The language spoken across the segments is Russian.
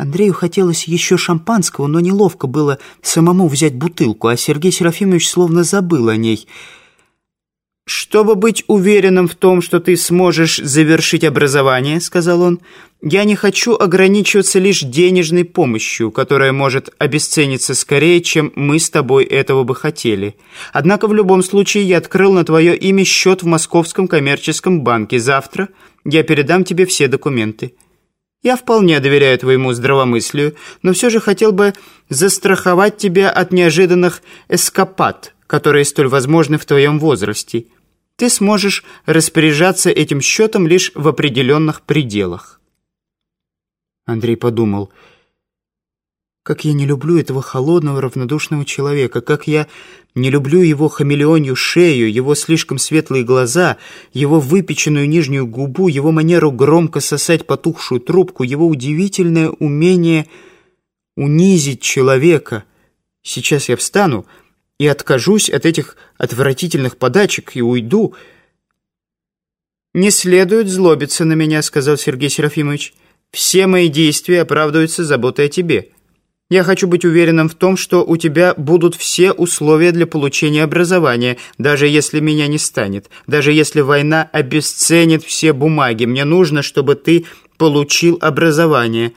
Андрею хотелось еще шампанского, но неловко было самому взять бутылку, а Сергей Серафимович словно забыл о ней. «Чтобы быть уверенным в том, что ты сможешь завершить образование, — сказал он, — я не хочу ограничиваться лишь денежной помощью, которая может обесцениться скорее, чем мы с тобой этого бы хотели. Однако в любом случае я открыл на твое имя счет в Московском коммерческом банке. Завтра я передам тебе все документы». Я вполне доверяю твоему здравомыслию, но все же хотел бы застраховать тебя от неожиданных эскапад, которые столь возможны в твоем возрасте. Ты сможешь распоряжаться этим счетом лишь в определенных пределах. Андрей подумал – как я не люблю этого холодного, равнодушного человека, как я не люблю его хамелеонью шею, его слишком светлые глаза, его выпеченную нижнюю губу, его манеру громко сосать потухшую трубку, его удивительное умение унизить человека. Сейчас я встану и откажусь от этих отвратительных подачек и уйду. «Не следует злобиться на меня», — сказал Сергей Серафимович. «Все мои действия оправдываются заботой о тебе». Я хочу быть уверенным в том, что у тебя будут все условия для получения образования, даже если меня не станет, даже если война обесценит все бумаги. Мне нужно, чтобы ты получил образование.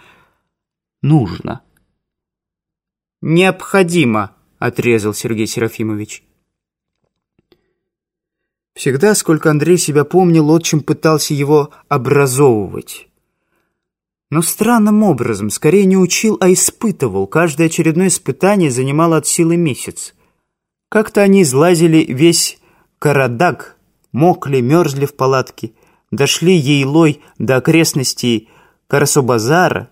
Нужно. Необходимо, отрезал Сергей Серафимович. Всегда, сколько Андрей себя помнил, отчим пытался его образовывать но странным образом, скорее не учил, а испытывал. Каждое очередное испытание занимало от силы месяц. Как-то они излазили весь Карадаг, мокли, мерзли в палатке, дошли ейлой до окрестностей Карасобазара,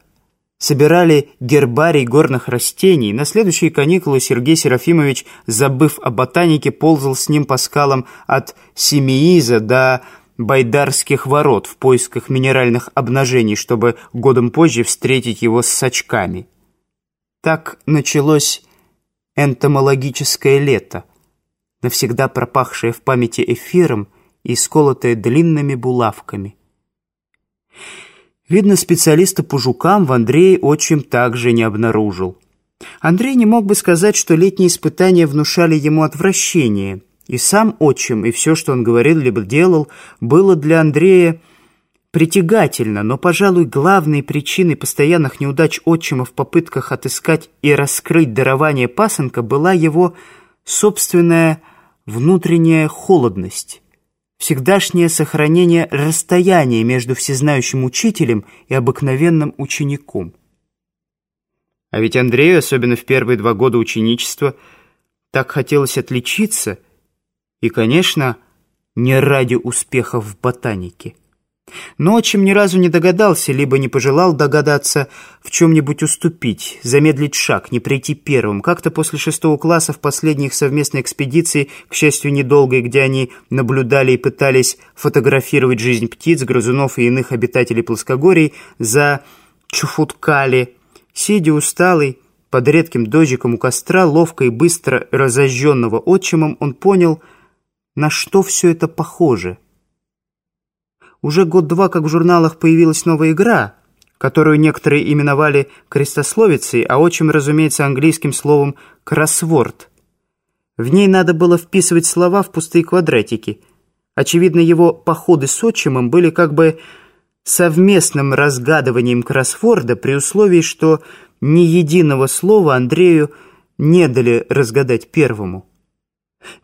собирали гербарий горных растений. На следующие каникулы Сергей Серафимович, забыв о ботанике, ползал с ним по скалам от Семииза до байдарских ворот в поисках минеральных обнажений, чтобы годом позже встретить его с сачками. Так началось энтомологическое лето, навсегда пропахшее в памяти эфиром и сколотое длинными булавками. Видно, специалиста по жукам в Андрее отчим также не обнаружил. Андрей не мог бы сказать, что летние испытания внушали ему отвращение – и сам отчим, и все, что он говорил либо делал, было для Андрея притягательно, но, пожалуй, главной причиной постоянных неудач отчима в попытках отыскать и раскрыть дарование пасынка была его собственная внутренняя холодность, всегдашнее сохранение расстояния между всезнающим учителем и обыкновенным учеником. А ведь Андрею, особенно в первые два года ученичества, так хотелось отличиться – и, конечно, не ради успехов в ботанике. Но отчим ни разу не догадался, либо не пожелал догадаться, в чем-нибудь уступить, замедлить шаг, не прийти первым. Как-то после шестого класса в последних совместной экспедиции, к счастью, недолгой, где они наблюдали и пытались фотографировать жизнь птиц, грызунов и иных обитателей плоскогорий, за Чуфуткали, сидя усталый, под редким дождиком у костра, ловко и быстро разожженного отчимом, он понял — на что все это похоже? Уже год-два, как в журналах появилась новая игра, которую некоторые именовали крестословицей, а отчим, разумеется, английским словом «кроссворд». В ней надо было вписывать слова в пустые квадратики. Очевидно, его походы с отчимом были как бы совместным разгадыванием кроссворда при условии, что ни единого слова Андрею не дали разгадать первому.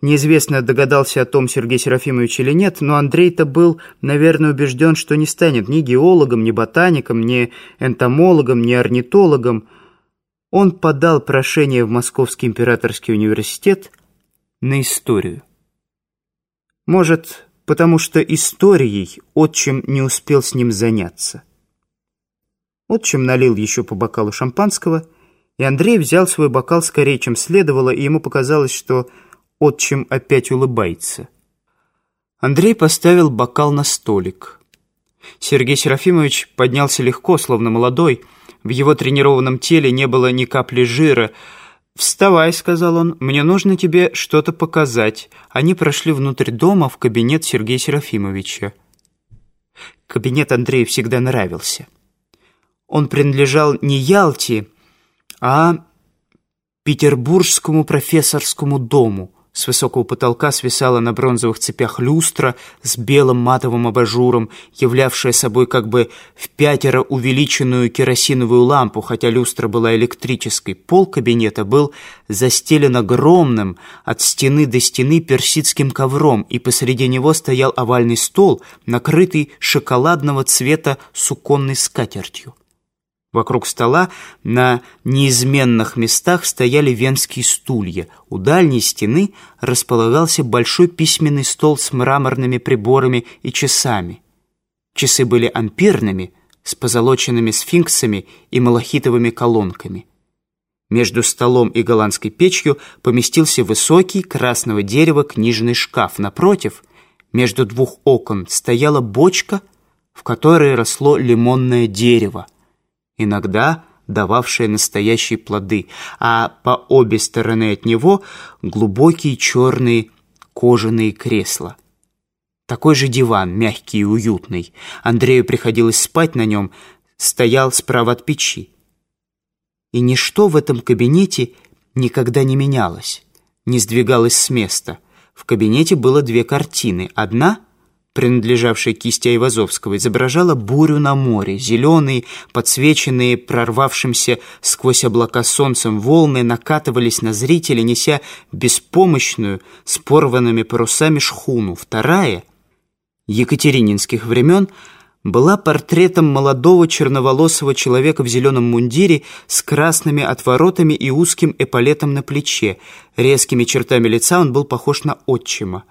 Неизвестно, догадался о том Сергей Серафимович или нет, но Андрей-то был, наверное, убежден, что не станет ни геологом, ни ботаником, ни энтомологом, ни орнитологом. Он подал прошение в Московский императорский университет на историю. Может, потому что историей отчим не успел с ним заняться. Отчим налил еще по бокалу шампанского, и Андрей взял свой бокал скорее, чем следовало, и ему показалось, что Отчим опять улыбается. Андрей поставил бокал на столик. Сергей Серафимович поднялся легко, словно молодой. В его тренированном теле не было ни капли жира. «Вставай», — сказал он, — «мне нужно тебе что-то показать». Они прошли внутрь дома в кабинет Сергея Серафимовича. Кабинет Андрею всегда нравился. Он принадлежал не Ялте, а Петербургскому профессорскому дому. С высокого потолка свисала на бронзовых цепях люстра с белым матовым абажуром, являвшая собой как бы в пятеро увеличенную керосиновую лампу, хотя люстра была электрической. Пол кабинета был застелен огромным от стены до стены персидским ковром, и посреди него стоял овальный стол, накрытый шоколадного цвета суконной скатертью. Вокруг стола на неизменных местах стояли венские стулья. У дальней стены располагался большой письменный стол с мраморными приборами и часами. Часы были ампирными, с позолоченными сфинксами и малахитовыми колонками. Между столом и голландской печью поместился высокий красного дерева книжный шкаф. Напротив, между двух окон, стояла бочка, в которой росло лимонное дерево иногда дававшее настоящие плоды, а по обе стороны от него глубокие черные кожаные кресла. Такой же диван, мягкий и уютный. Андрею приходилось спать на нем, стоял справа от печи. И ничто в этом кабинете никогда не менялось, не сдвигалось с места. В кабинете было две картины. Одна — принадлежавшая кисти Айвазовского, изображала бурю на море. Зеленые, подсвеченные прорвавшимся сквозь облака солнцем волны накатывались на зрителя, неся беспомощную, с порванными парусами шхуну. Вторая, екатерининских времен, была портретом молодого черноволосого человека в зеленом мундире с красными отворотами и узким эполетом на плече. Резкими чертами лица он был похож на отчима.